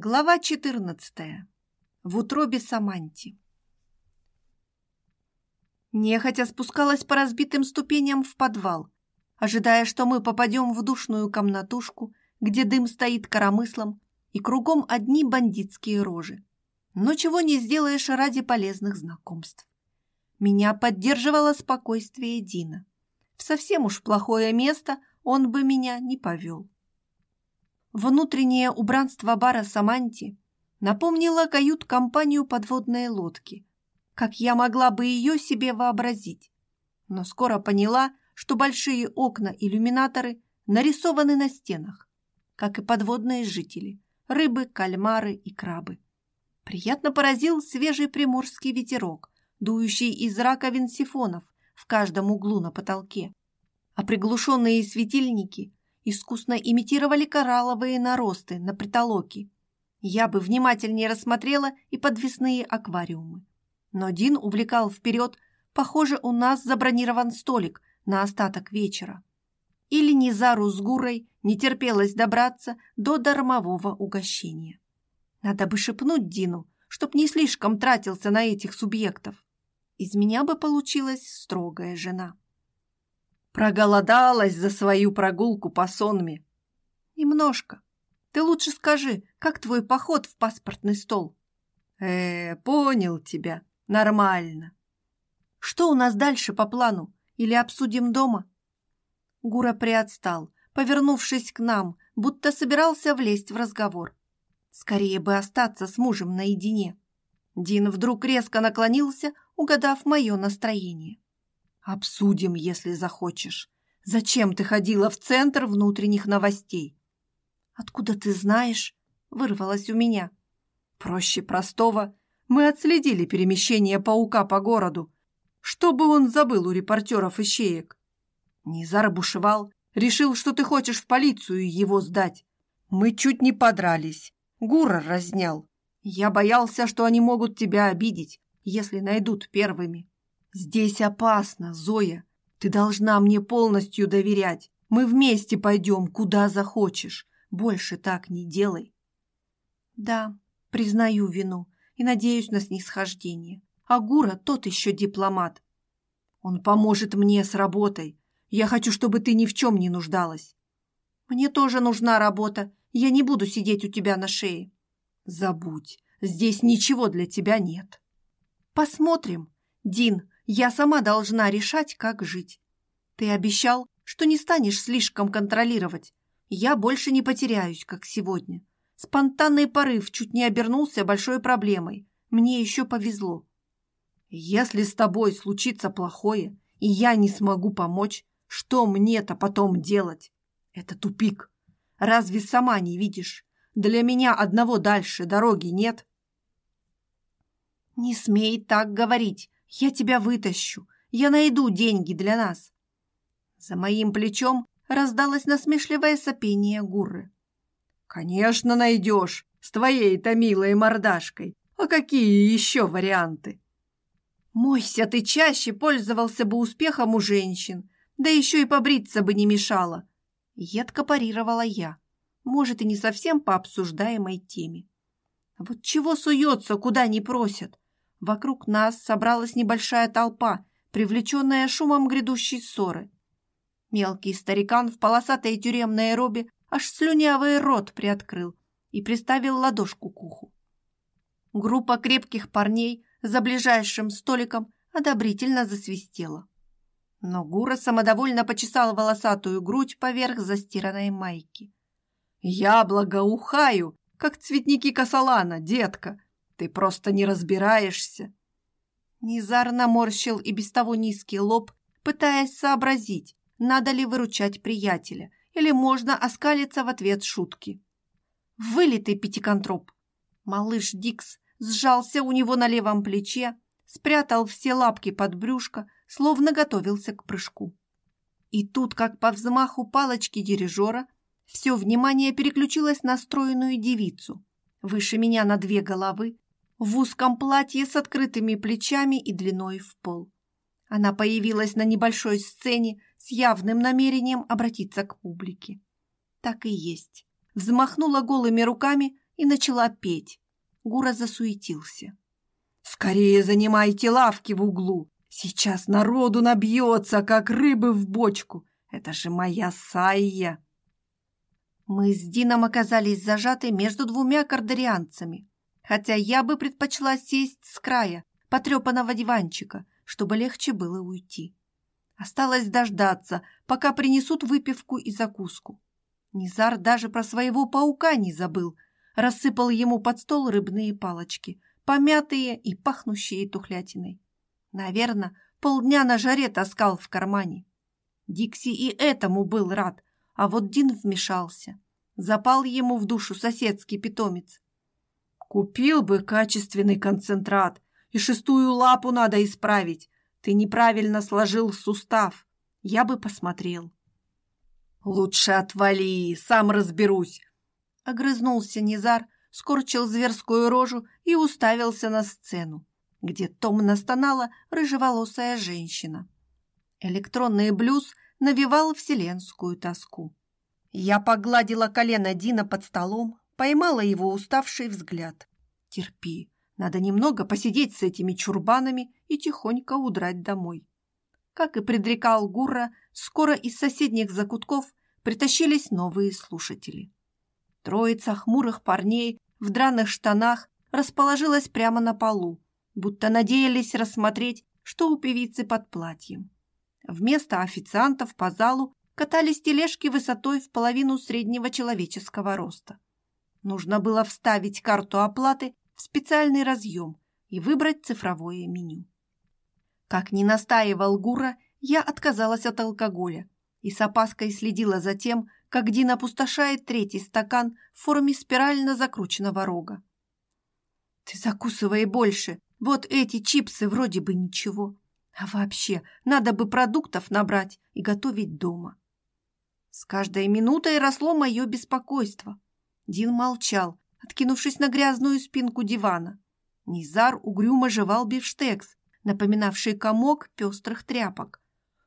Глава 14. В утробе Саманти. Нехотя спускалась по разбитым ступеням в подвал, ожидая, что мы попадем в душную комнатушку, где дым стоит коромыслом, и кругом одни бандитские рожи. Но чего не сделаешь ради полезных знакомств. Меня поддерживало спокойствие Дина. В совсем уж плохое место он бы меня не повел. Внутреннее убранство бара Саманти напомнило кают-компанию подводной лодки, как я могла бы ее себе вообразить. Но скоро поняла, что большие окна-иллюминаторы нарисованы на стенах, как и подводные жители – рыбы, кальмары и крабы. Приятно поразил свежий приморский ветерок, дующий из раковин сифонов в каждом углу на потолке, а приглушенные светильники искусно имитировали коралловые наросты на притолоке. Я бы внимательнее рассмотрела и подвесные аквариумы. Но Дин увлекал вперед, похоже, у нас забронирован столик на остаток вечера. Или Низару с Гурой не терпелось добраться до дармового угощения. Надо бы шепнуть Дину, чтоб не слишком тратился на этих субъектов. Из меня бы получилась строгая жена. Проголодалась за свою прогулку по сонме. Немножко. Ты лучше скажи, как твой поход в паспортный стол? Э, понял тебя. Нормально. Что у нас дальше по плану? Или обсудим дома? Гура приотстал, повернувшись к нам, будто собирался влезть в разговор. Скорее бы остаться с мужем наедине. Дин вдруг резко наклонился, угадав мое настроение. Обсудим, если захочешь. Зачем ты ходила в центр внутренних новостей? Откуда ты знаешь? Вырвалось у меня. Проще простого. Мы отследили перемещение паука по городу. Что бы он забыл у репортеров ищеек? Низар бушевал. Решил, что ты хочешь в полицию его сдать. Мы чуть не подрались. Гура разнял. Я боялся, что они могут тебя обидеть, если найдут первыми. Здесь опасно, Зоя. Ты должна мне полностью доверять. Мы вместе пойдем, куда захочешь. Больше так не делай. Да, признаю вину и надеюсь на снисхождение. А Гура тот еще дипломат. Он поможет мне с работой. Я хочу, чтобы ты ни в чем не нуждалась. Мне тоже нужна работа. Я не буду сидеть у тебя на шее. Забудь, здесь ничего для тебя нет. Посмотрим. Дин, я сама должна решать, как жить. Ты обещал, что не станешь слишком контролировать. Я больше не потеряюсь, как сегодня. Спонтанный порыв чуть не обернулся большой проблемой. Мне еще повезло. Если с тобой случится плохое, и я не смогу помочь, что мне-то потом делать? Это тупик. Разве сама не видишь? Для меня одного дальше дороги нет. Не смей так говорить. Я тебя вытащу. Я найду деньги для нас. За моим плечом раздалось насмешливое сопение Гурры. Конечно, найдешь. С твоей-то милой мордашкой. А какие еще варианты? Мойся ты чаще пользовался бы успехом у женщин. Да еще и побриться бы не мешало. Едко парировала я. Может, и не совсем по обсуждаемой теме. Вот чего суется, куда не просят? Вокруг нас собралась небольшая толпа, привлеченная шумом грядущей ссоры. Мелкий старикан в полосатой тюремной робе аж слюнявый рот приоткрыл и приставил ладошку к уху. Группа крепких парней за ближайшим столиком одобрительно засвистела. Но Гура самодовольно почесал волосатую грудь поверх застиранной майки. «Я благоухаю, как цветники косолана, детка!» Ты просто не разбираешься. Низар наморщил и без того низкий лоб, пытаясь сообразить, надо ли выручать приятеля или можно оскалиться в ответ шутки. Вылитый пятиконтроп. Малыш Дикс сжался у него на левом плече, спрятал все лапки под брюшко, словно готовился к прыжку. И тут, как по взмаху палочки дирижера, все внимание переключилось на стройную девицу, выше меня на две головы, в узком платье с открытыми плечами и длиной в пол. Она появилась на небольшой сцене с явным намерением обратиться к публике. Так и есть. Взмахнула голыми руками и начала петь. Гура засуетился. «Скорее занимайте лавки в углу! Сейчас народу набьется, как рыбы в бочку! Это же моя Сайя!» Мы с Дином оказались зажаты между двумя кардерианцами, хотя я бы предпочла сесть с края потрепанного диванчика, чтобы легче было уйти. Осталось дождаться, пока принесут выпивку и закуску. Низар даже про своего паука не забыл, рассыпал ему под стол рыбные палочки, помятые и пахнущие тухлятиной. Наверное, полдня на жаре таскал в кармане. Дикси и этому был рад, а вот Дин вмешался. Запал ему в душу соседский питомец. «Купил бы качественный концентрат, и шестую лапу надо исправить. Ты неправильно сложил сустав. Я бы посмотрел». «Лучше отвали, сам разберусь!» Огрызнулся Низар, скорчил зверскую рожу и уставился на сцену, где томно стонала рыжеволосая женщина. Электронный блюз навевал вселенскую тоску. Я погладила колено Дина под столом, поймала его уставший взгляд. «Терпи, надо немного посидеть с этими чурбанами и тихонько удрать домой». Как и предрекал Гурра, скоро из соседних закутков притащились новые слушатели. Троица хмурых парней в драных штанах расположилась прямо на полу, будто надеялись рассмотреть, что у певицы под платьем. Вместо официантов по залу катались тележки высотой в половину среднего человеческого роста. Нужно было вставить карту оплаты в специальный разъем и выбрать цифровое меню. Как ни настаивал Гура, я отказалась от алкоголя и с опаской следила за тем, как Дин опустошает третий стакан в форме спирально закрученного рога. «Ты закусывай больше, вот эти чипсы вроде бы ничего. А вообще, надо бы продуктов набрать и готовить дома». С каждой минутой росло мое беспокойство. Дин молчал, откинувшись на грязную спинку дивана. Низар угрюмо жевал бифштекс, напоминавший комок пестрых тряпок.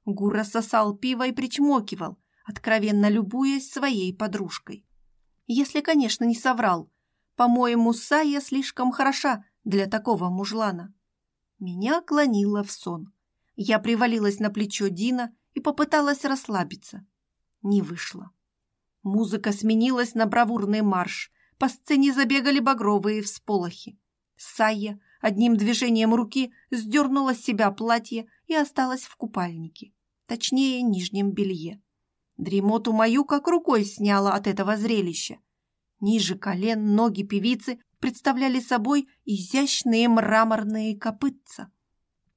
Гура сосал пиво и причмокивал, откровенно любуясь своей подружкой. Если, конечно, не соврал. По-моему, Сая слишком хороша для такого мужлана. Меня клонило в сон. Я привалилась на плечо Дина и попыталась расслабиться. Не вышло. Музыка сменилась на бравурный марш. По сцене забегали багровые всполохи. Сая одним движением руки сдернула с себя платье и осталась в купальнике, точнее, нижнем белье. Дремоту мою как рукой сняла от этого зрелища. Ниже колен ноги певицы представляли собой изящные мраморные копытца.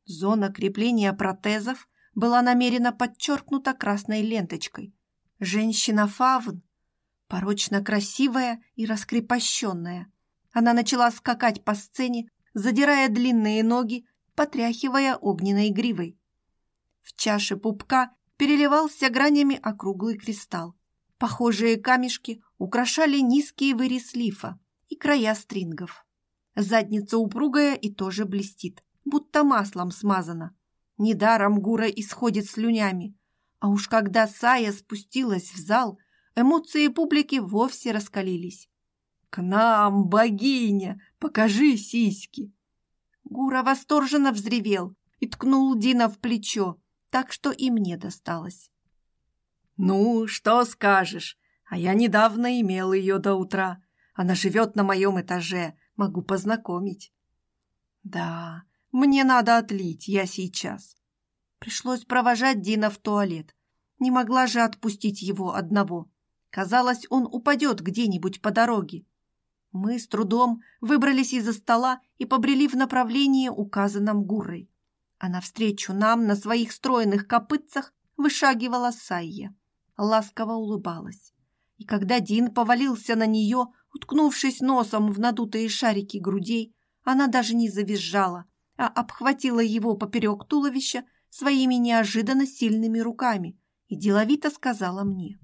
Зона крепления протезов была намеренно подчеркнута красной ленточкой. Женщина-фавн, порочно красивая и раскрепощенная. Она начала скакать по сцене, задирая длинные ноги, потряхивая огненной гривой. В чаше пупка переливался гранями округлый кристалл. Похожие камешки украшали низкие вырез лифа и края стрингов. Задница упругая и тоже блестит, будто маслом смазана. Недаром Гура исходит слюнями. А уж когда Сая спустилась в зал, эмоции публики вовсе раскалились. «К нам, богиня! Покажи сиськи!» Гура восторженно взревел и ткнул Дина в плечо, так что и мне досталось. «Ну, что скажешь? А я недавно имел ее до утра. Она живет на моем этаже, могу познакомить». «Да, мне надо отлить, я сейчас». Пришлось провожать Дина в туалет. Не могла же отпустить его одного. Казалось, он упадет где-нибудь по дороге. Мы с трудом выбрались из-за стола и побрели в направлении, указанном Гурой. А навстречу нам на своих стройных копытцах вышагивала Сайя. Ласково улыбалась. И когда Дин повалился на нее, уткнувшись носом в надутые шарики грудей, она даже не завизжала, а обхватила его поперек туловища своими неожиданно сильными руками и деловито сказала мне.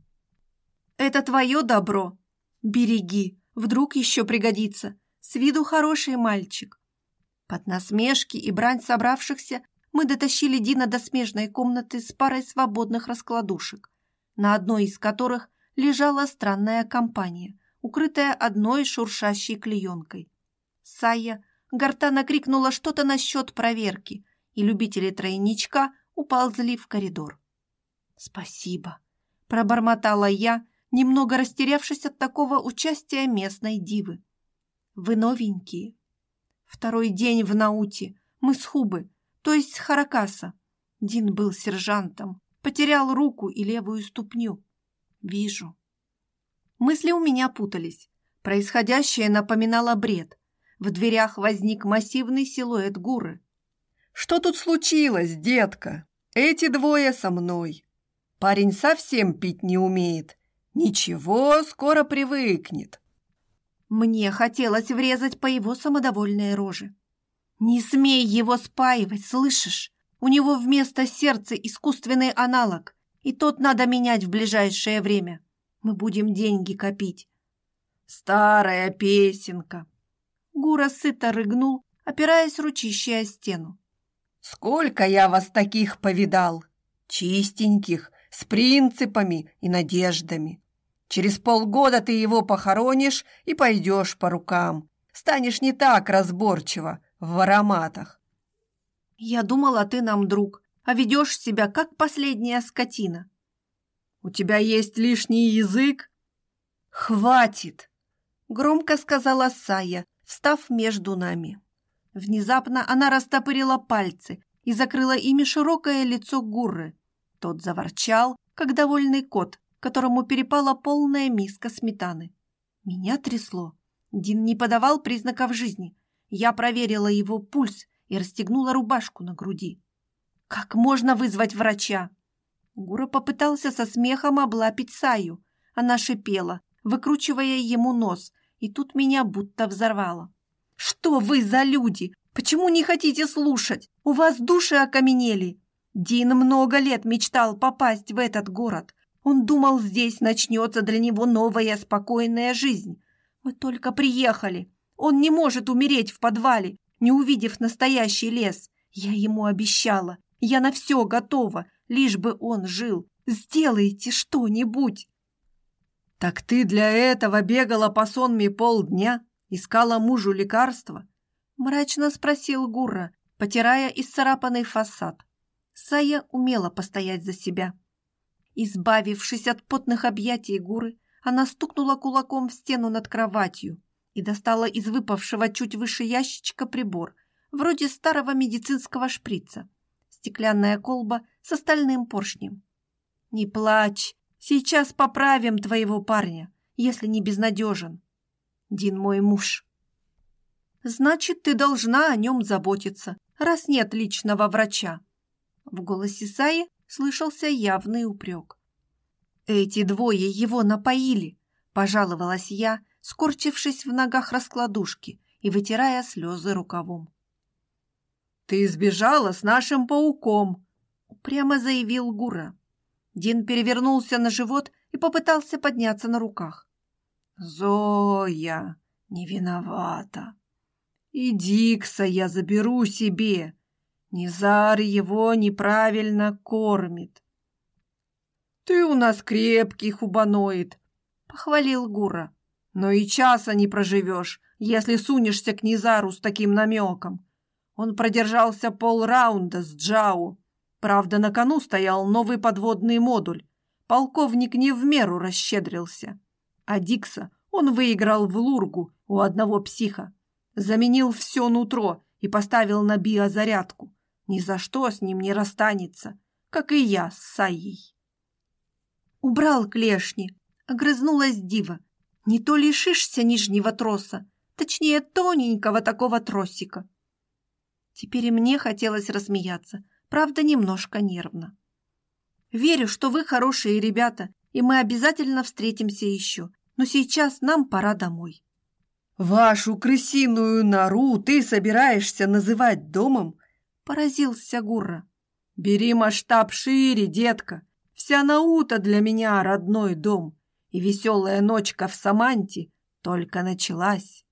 «Это твое добро. Береги, Вдруг еще пригодится. С виду хороший мальчик. Под насмешки и брань собравшихся мы дотащили Дина до смежной комнаты с парой свободных раскладушек, на одной из которых лежала странная компания, укрытая одной шуршащей клеенкой. Сая гортано крикнула что-то насчет проверки, и любители тройничка уползли в коридор. «Спасибо», — пробормотала я, немного растерявшись от такого участия местной дивы. «Вы новенькие. Второй день в Науте. Мы с Хубы, то есть с Харакаса. Дин был сержантом, потерял руку и левую ступню. Вижу». Мысли у меня путались. Происходящее напоминало бред. В дверях возник массивный силуэт Гуры. «Что тут случилось, детка? Эти двое со мной. Парень совсем пить не умеет. Ничего, скоро привыкнет». Мне хотелось врезать по его самодовольной роже. «Не смей его спаивать, слышишь? У него вместо сердца искусственный аналог, и тот надо менять в ближайшее время. Мы будем деньги копить». «Старая песенка», Гура сыто рыгнул, опираясь ручищей о стену. «Сколько я вас таких повидал! Чистеньких, с принципами и надеждами. Через полгода ты его похоронишь и пойдешь по рукам. Станешь не так разборчиво в ароматах. Я думала, ты нам друг, а ведешь себя как последняя скотина. У тебя есть лишний язык? Хватит, громко сказала Сая, встав между нами. Внезапно она растопырила пальцы и закрыла ими широкое лицо Гурры. Тот заворчал, как довольный кот, которому перепала полная миска сметаны. Меня трясло. Дин не подавал признаков жизни. Я проверила его пульс и расстегнула рубашку на груди. «Как можно вызвать врача?» Гура попытался со смехом облапить Саю. Она шипела, выкручивая ему нос, и тут меня будто взорвало. «Что вы за люди? Почему не хотите слушать? У вас души окаменели!» Дин много лет мечтал попасть в этот город. Он думал, здесь начнется для него новая спокойная жизнь. Мы только приехали. Он не может умереть в подвале, не увидев настоящий лес. Я ему обещала. Я на все готова, лишь бы он жил. Сделайте что-нибудь. «Так ты для этого бегала по сонме полдня, искала мужу лекарства?» Мрачно спросил Гурра, потирая исцарапанный фасад. Сая умела постоять за себя. Избавившись от потных объятий Гуры, она стукнула кулаком в стену над кроватью и достала из выпавшего чуть выше ящичка прибор, вроде старого медицинского шприца. Стеклянная колба с остальным поршнем. «Не плачь, Сейчас поправим твоего парня, если не безнадежен. Дин мой муж. Значит, ты должна о нем заботиться, раз нет личного врача. В голосе Саи слышался явный упрек. Эти двое его напоили, пожаловалась я, скорчившись в ногах раскладушки и вытирая слезы рукавом. «Ты сбежала с нашим пауком», — упрямо заявил Гура. Дин перевернулся на живот и попытался подняться на руках. «Зоя не виновата. И Дикса я заберу себе. Низар его неправильно кормит». «Ты у нас крепкий хубаноид», — похвалил Гура. «Но и часа не проживешь, если сунешься к Низару с таким намеком. Он продержался полраунда с Джау, Правда, на кону стоял новый подводный модуль. Полковник не в меру расщедрился. А Дикса он выиграл в Лургу у одного психа. Заменил все нутро и поставил на биозарядку. Ни за что с ним не расстанется, как и я с Саей. Убрал клешни, огрызнулась дива. Не то лишишься нижнего троса, точнее тоненького такого тросика. Теперь мне хотелось рассмеяться, правда, немножко нервно. Верю, что вы хорошие ребята, и мы обязательно встретимся еще, но сейчас нам пора домой. Вашу крысиную нору ты собираешься называть домом? Поразился Гурра. Бери масштаб шире, детка. Вся наута для меня родной дом, и веселая ночка в Саманте только началась.